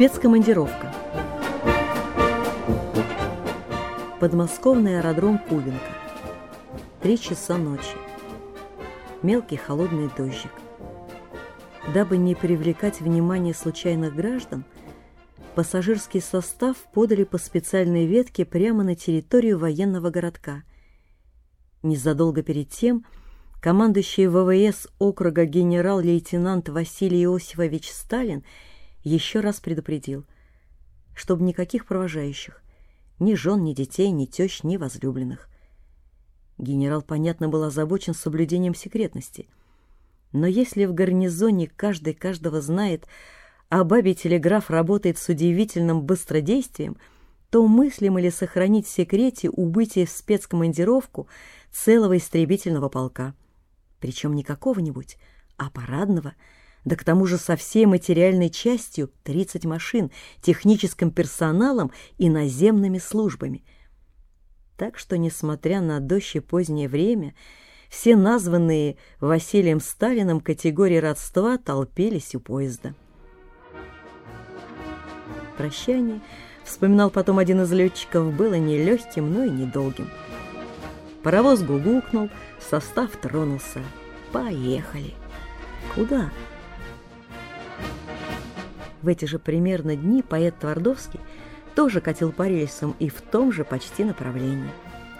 Спецкомандировка. Подмосковный аэродром Кубинка. Три часа ночи. Мелкий холодный дождик. Дабы не привлекать внимание случайных граждан, пассажирский состав подали по специальной ветке прямо на территорию военного городка. Незадолго перед тем командующий ВВС округа генерал-лейтенант Василий Иосифович Сталин еще раз предупредил, чтобы никаких провожающих, ни жен, ни детей, ни тещ, ни возлюбленных. Генерал, понятно, был озабочен соблюдением секретности. Но если в гарнизоне каждый каждого знает, а бабе телеграф работает с удивительным быстродействием, то мыслимо ли сохранить в секрете убытие в спецкомандировку целого истребительного полка? Причем не какого-нибудь, а парадного – да к тому же со всей материальной частью 30 машин, техническим персоналом и наземными службами. Так что, несмотря на дождь и позднее время, все названные Василием Сталиным категории родства толпились у поезда. Прощание, вспоминал потом один из летчиков, было не легким, но и недолгим. Паровоз гугукнул, состав тронулся. Поехали. Куда? В эти же примерно дни поэт Твардовский тоже катил по рельсам и в том же почти направлении,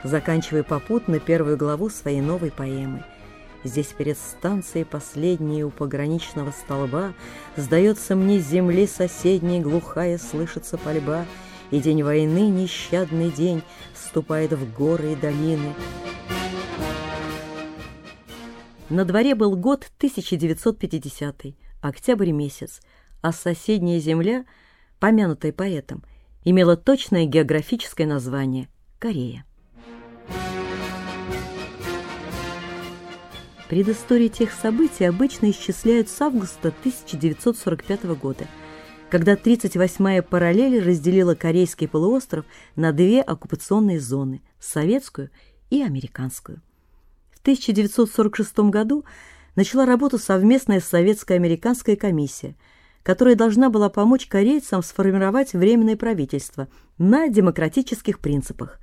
заканчивая попутно первую главу своей новой поэмы. Здесь перед станцией последней у пограничного столба Сдается мне земли соседней глухая слышится пальба, И день войны, нещадный день, Ступает в горы и долины. На дворе был год 1950 октябрь месяц, а соседняя земля, помянутая поэтом, имела точное географическое название – Корея. Предыстории тех событий обычно исчисляют с августа 1945 года, когда 38-я параллель разделила Корейский полуостров на две оккупационные зоны – советскую и американскую. В 1946 году начала работу совместная советско-американская комиссия – которая должна была помочь корейцам сформировать временное правительство на демократических принципах.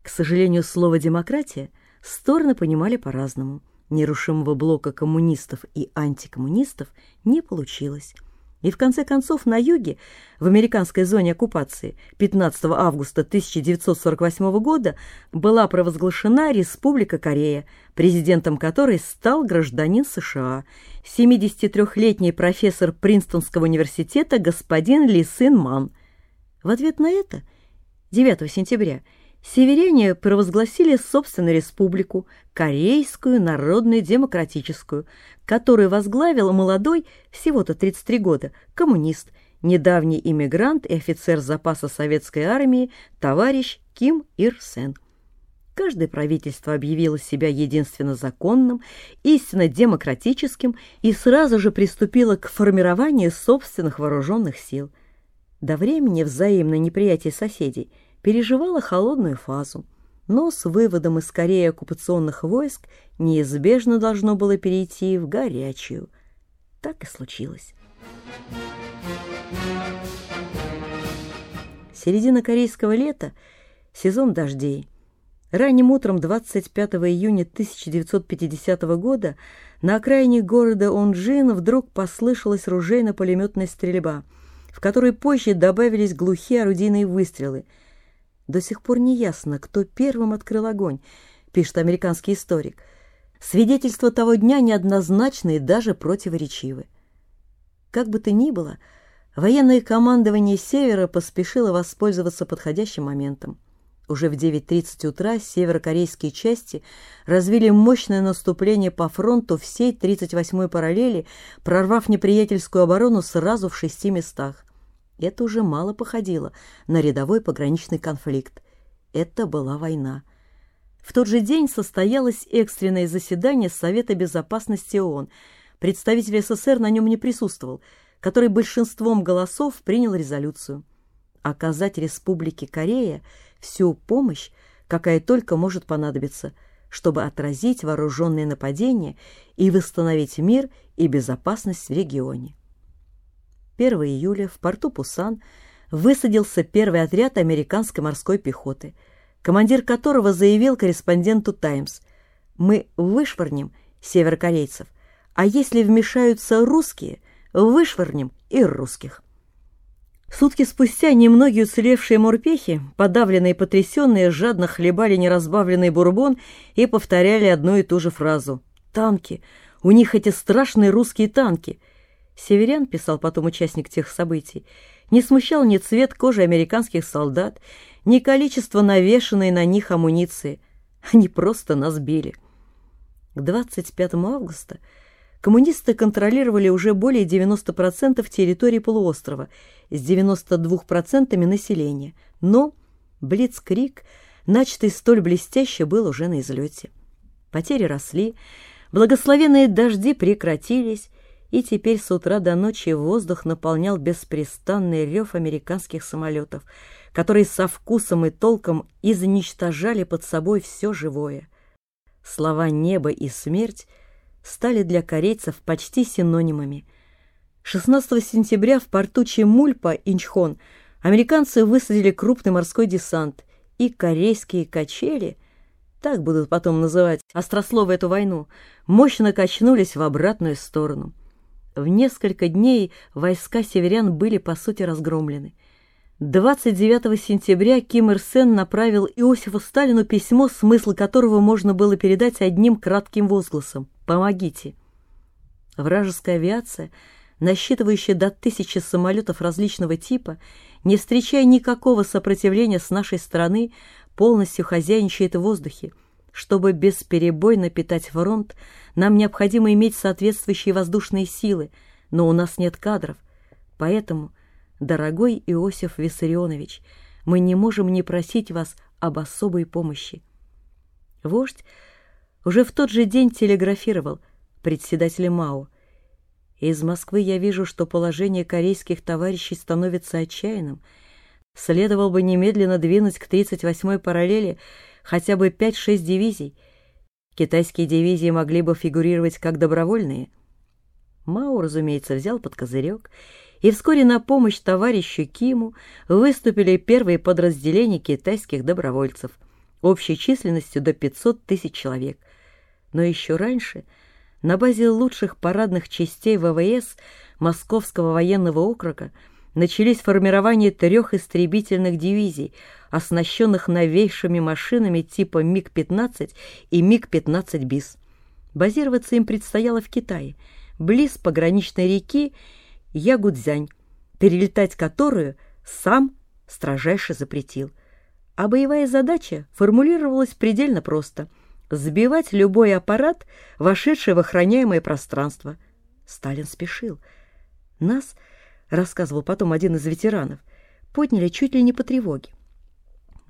К сожалению, слово «демократия» стороны понимали по-разному. Нерушимого блока коммунистов и антикоммунистов не получилось. И в конце концов на юге, в американской зоне оккупации, 15 августа 1948 года была провозглашена Республика Корея, президентом которой стал гражданин США, 73-летний профессор Принстонского университета господин Ли Сын Ман. В ответ на это 9 сентября – северяне провозгласили собственную республику, Корейскую Народно-Демократическую, которую возглавил молодой, всего-то 33 года, коммунист, недавний иммигрант и офицер запаса советской армии товарищ Ким Ир Сен. Каждое правительство объявило себя единственно законным, истинно демократическим и сразу же приступило к формированию собственных вооруженных сил. До времени взаимное неприятие соседей – переживала холодную фазу, но с выводом из Кореи оккупационных войск неизбежно должно было перейти в горячую. Так и случилось. Середина корейского лета – сезон дождей. Ранним утром 25 июня 1950 года на окраине города Онджин вдруг послышалась ружейно-пулеметная стрельба, в которой позже добавились глухие орудийные выстрелы – до сих пор не ясно, кто первым открыл огонь, пишет американский историк. Свидетельства того дня неоднозначны и даже противоречивы. Как бы то ни было, военное командование Севера поспешило воспользоваться подходящим моментом. Уже в 9.30 утра северокорейские части развили мощное наступление по фронту всей 38-й параллели, прорвав неприятельскую оборону сразу в шести местах. Это уже мало походило на рядовой пограничный конфликт. Это была война. В тот же день состоялось экстренное заседание Совета безопасности ООН. Представитель СССР на нем не присутствовал, который большинством голосов принял резолюцию. Оказать Республике Корея всю помощь, какая только может понадобиться, чтобы отразить вооруженные нападения и восстановить мир и безопасность в регионе. 1 июля в порту Пусан высадился первый отряд американской морской пехоты, командир которого заявил корреспонденту «Таймс» «Мы вышвырнем северокорейцев, а если вмешаются русские, вышвырнем и русских». Сутки спустя немногие уцелевшие морпехи, подавленные и потрясенные, жадно хлебали неразбавленный бурбон и повторяли одну и ту же фразу. «Танки! У них эти страшные русские танки!» Северян, писал потом участник тех событий, не смущал ни цвет кожи американских солдат, ни количество навешанной на них амуниции. Они просто нас били. К 25 августа коммунисты контролировали уже более 90% территории полуострова с 92% населения, но Блицкрик, начатый столь блестяще, был уже на излете. Потери росли, благословенные дожди прекратились, и теперь с утра до ночи воздух наполнял беспрестанный рев американских самолетов, которые со вкусом и толком изничтожали под собой все живое. Слова «небо» и «смерть» стали для корейцев почти синонимами. 16 сентября в порту Чемульпа, Инчхон, американцы высадили крупный морской десант, и корейские качели, так будут потом называть острословы эту войну, мощно качнулись в обратную сторону. В несколько дней войска северян были, по сути, разгромлены. 29 сентября Ким Ир Сен направил Иосифу Сталину письмо, смысл которого можно было передать одним кратким возгласом «Помогите». Вражеская авиация, насчитывающая до тысячи самолетов различного типа, не встречая никакого сопротивления с нашей стороны, полностью хозяйничает в воздухе. Чтобы бесперебойно питать фронт, нам необходимо иметь соответствующие воздушные силы, но у нас нет кадров. Поэтому Дорогой Иосиф Виссарионович, мы не можем не просить вас об особой помощи. Вождь уже в тот же день телеграфировал председателю МАО. Из Москвы я вижу, что положение корейских товарищей становится отчаянным. Следовало бы немедленно двинуть к 38-й параллели хотя бы 5-6 дивизий. Китайские дивизии могли бы фигурировать как добровольные. Мао, разумеется, взял под козырек и вскоре на помощь товарищу Киму выступили первые подразделения китайских добровольцев общей численностью до 500 тысяч человек. Но еще раньше на базе лучших парадных частей ВВС Московского военного округа начались формирование трех истребительных дивизий, оснащенных новейшими машинами типа МиГ-15 и МиГ-15 БИС. Базироваться им предстояло в Китае, близ пограничной реки Ягудзянь, перелетать которую сам строжайше запретил. А боевая задача формулировалась предельно просто – сбивать любой аппарат, вошедший в охраняемое пространство. Сталин спешил. Нас, рассказывал потом один из ветеранов, подняли чуть ли не по тревоге.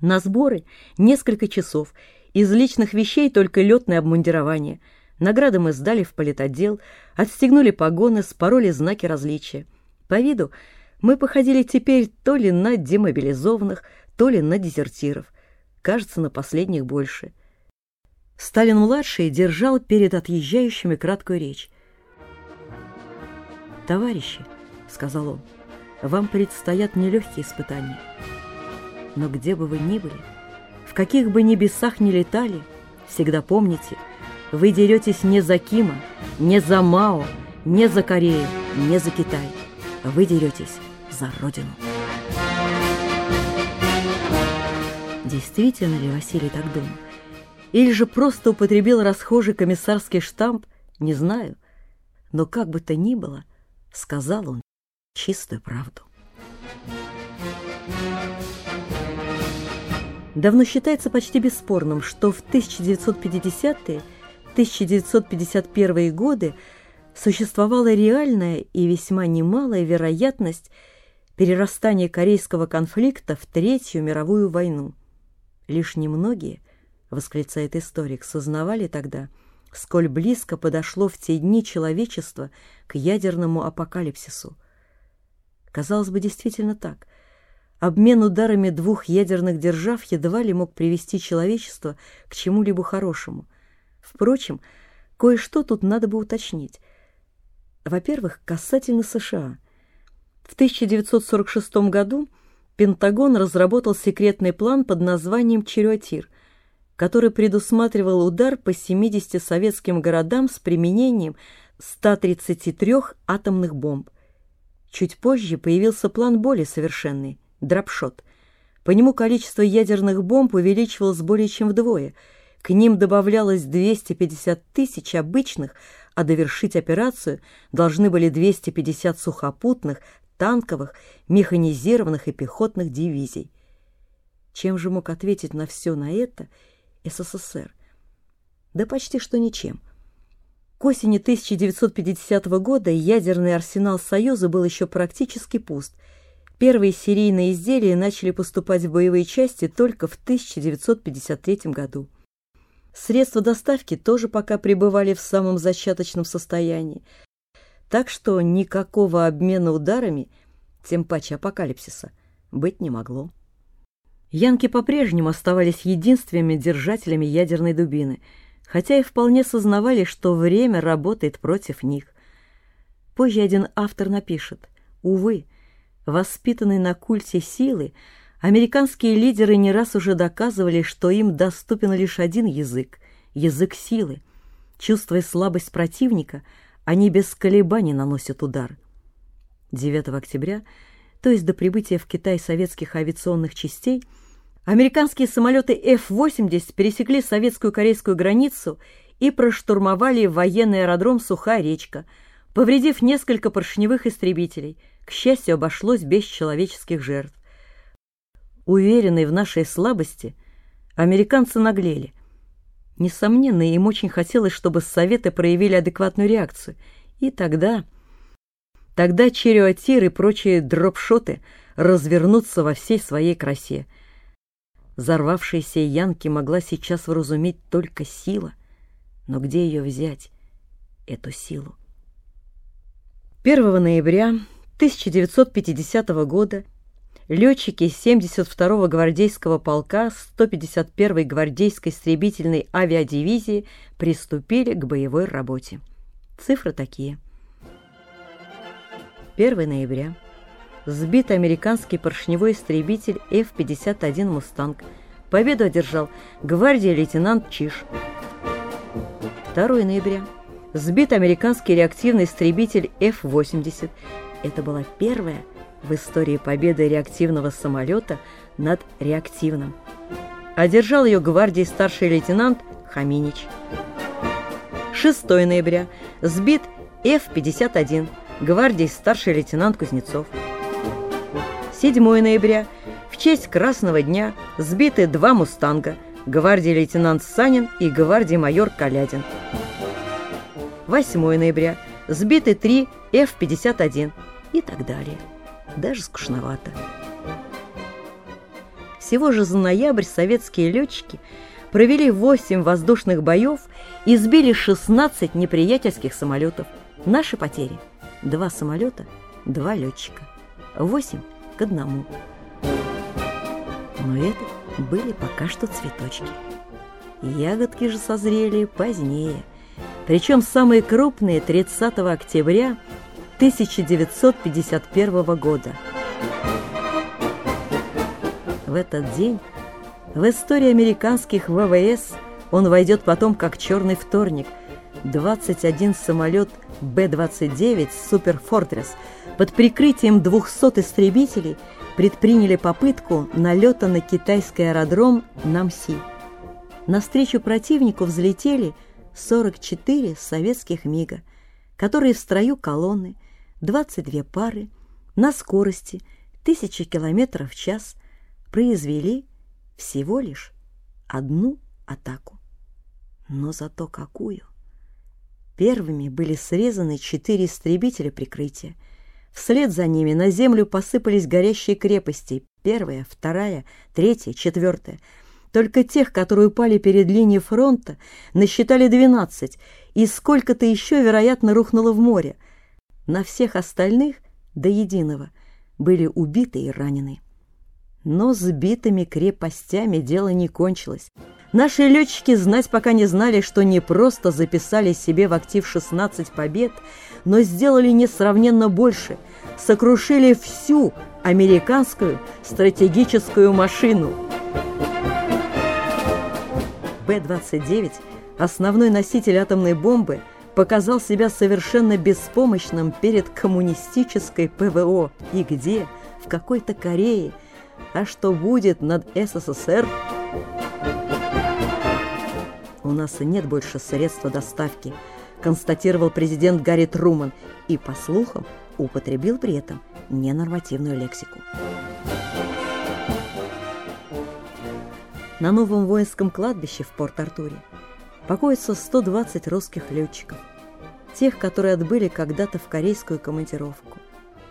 На сборы несколько часов, из личных вещей только летное обмундирование – Награды мы сдали в политотдел, отстегнули погоны, спороли знаки различия. По виду мы походили теперь то ли на демобилизованных, то ли на дезертиров. Кажется, на последних больше. Сталин-младший держал перед отъезжающими краткую речь. «Товарищи», — сказал он, — «вам предстоят нелегкие испытания. Но где бы вы ни были, в каких бы небесах ни летали, всегда помните — вы деретесь не за Кима, не за Мао, не за Корею, не за Китай. Вы деретесь за Родину. Действительно ли Василий так думал? Или же просто употребил расхожий комиссарский штамп? Не знаю. Но как бы то ни было, сказал он чистую правду. Давно считается почти бесспорным, что в 1950-е 1951 годы существовала реальная и весьма немалая вероятность перерастания корейского конфликта в Третью мировую войну. Лишь немногие, восклицает историк, сознавали тогда, сколь близко подошло в те дни человечество к ядерному апокалипсису. Казалось бы, действительно так. Обмен ударами двух ядерных держав едва ли мог привести человечество к чему-либо хорошему – Впрочем, кое-что тут надо бы уточнить. Во-первых, касательно США. В 1946 году Пентагон разработал секретный план под названием «Череотир», который предусматривал удар по 70 советским городам с применением 133 атомных бомб. Чуть позже появился план более совершенный – «Дропшот». По нему количество ядерных бомб увеличивалось более чем вдвое. К ним добавлялось 250 тысяч обычных, а довершить операцию должны были 250 сухопутных, танковых, механизированных и пехотных дивизий. Чем же мог ответить на все на это СССР? Да почти что ничем. К осени 1950 года ядерный арсенал Союза был еще практически пуст. Первые серийные изделия начали поступать в боевые части только в 1953 году. Средства доставки тоже пока пребывали в самом зачаточном состоянии. Так что никакого обмена ударами, тем паче апокалипсиса, быть не могло. Янки по-прежнему оставались единственными держателями ядерной дубины – хотя и вполне сознавали, что время работает против них. Позже один автор напишет, увы, воспитанные на культе силы, американские лидеры не раз уже доказывали, что им доступен лишь один язык – язык силы. Чувствуя слабость противника, они без колебаний наносят удар. 9 октября, то есть до прибытия в Китай советских авиационных частей – Американские самолеты F-80 пересекли советскую-корейскую границу и проштурмовали военный аэродром Сухая речка, повредив несколько поршневых истребителей. К счастью, обошлось без человеческих жертв. Уверенные в нашей слабости, американцы наглели. Несомненно, им очень хотелось, чтобы Советы проявили адекватную реакцию. И тогда... Тогда чериотир и прочие дропшоты развернутся во всей своей красе – Взорвавшаяся Янки могла сейчас вразуметь только сила. Но где ее взять, эту силу? 1 ноября 1950 года летчики 72-го гвардейского полка 151-й гвардейской истребительной авиадивизии приступили к боевой работе. Цифры такие. 1 ноября сбит американский поршневой истребитель F-51 «Мустанг». Победу одержал гвардия лейтенант Чиш. 2 ноября. Сбит американский реактивный истребитель F-80. Это была первая в истории победа реактивного самолета над реактивным. Одержал ее гвардии старший лейтенант Хаминич. 6 ноября. Сбит F-51. Гвардии старший лейтенант Кузнецов. 7 ноября. В честь Красного дня сбиты два «Мустанга» гвардии лейтенант Санин и гвардии майор Калядин. 8 ноября. Сбиты три F-51 и так далее. Даже скучновато. Всего же за ноябрь советские летчики провели 8 воздушных боев и сбили 16 неприятельских самолетов. Наши потери. Два самолета, два летчика. 8 к одному. Но это были пока что цветочки. Ягодки же созрели позднее, причем самые крупные 30 октября 1951 года. В этот день в истории американских ВВС он войдет потом как черный вторник. 21 самолет Б-29 «Супер Фортресс» под прикрытием 200 истребителей предприняли попытку налета на китайский аэродром Намси. Навстречу противнику взлетели 44 советских МиГа, которые в строю колонны, 22 пары, на скорости 1000 км в час произвели всего лишь одну атаку. Но зато какую! Первыми были срезаны четыре истребителя прикрытия – Вслед за ними на землю посыпались горящие крепости. Первая, вторая, третья, четвертая. Только тех, которые упали перед линией фронта, насчитали двенадцать, и сколько-то еще, вероятно, рухнуло в море. На всех остальных, до единого, были убиты и ранены. Но сбитыми крепостями дело не кончилось. Наши летчики знать пока не знали, что не просто записали себе в актив 16 побед, но сделали несравненно больше, сокрушили всю американскую стратегическую машину. Б-29, основной носитель атомной бомбы, показал себя совершенно беспомощным перед коммунистической ПВО. И где? В какой-то Корее. А что будет над СССР? У нас нет больше средства доставки, констатировал президент Гарри Труман и, по слухам, употребил при этом ненормативную лексику. На новом воинском кладбище в Порт-Артуре покоится 120 русских летчиков, тех, которые отбыли когда-то в корейскую командировку,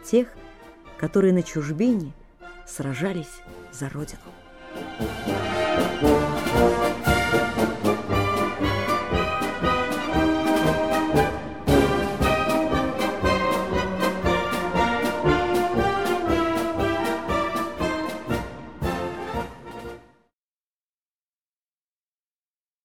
тех, которые на чужбине сражались за Родину.